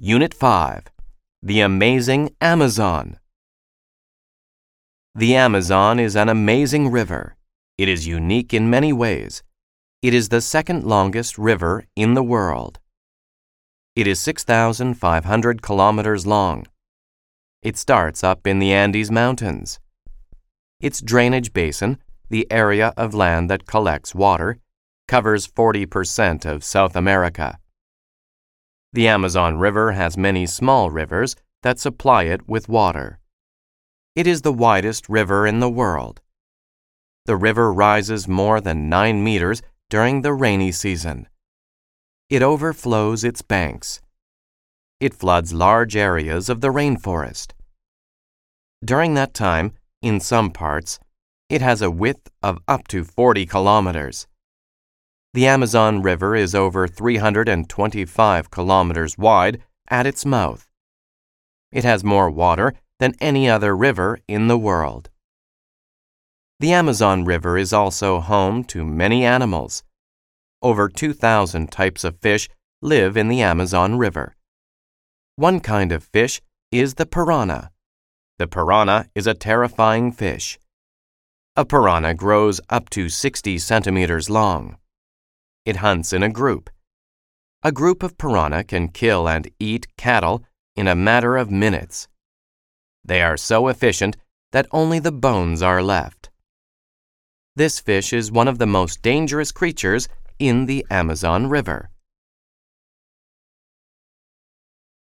Unit 5 The Amazing Amazon. The Amazon is an amazing river. It is unique in many ways. It is the second longest river in the world. It is 6,500 kilometers long. It starts up in the Andes Mountains. Its drainage basin, the area of land that collects water, covers 40% of South America. The Amazon River has many small rivers that supply it with water. It is the widest river in the world. The river rises more than 9 meters during the rainy season. It overflows its banks. It floods large areas of the rainforest. During that time, in some parts, it has a width of up to 40 kilometers. The Amazon River is over 325 kilometers wide at its mouth. It has more water than any other river in the world. The Amazon River is also home to many animals. Over 2,000 types of fish live in the Amazon River. One kind of fish is the piranha. The piranha is a terrifying fish. A piranha grows up to 60 centimeters long. It hunts in a group. A group of piranha can kill and eat cattle in a matter of minutes. They are so efficient that only the bones are left. This fish is one of the most dangerous creatures in the Amazon River.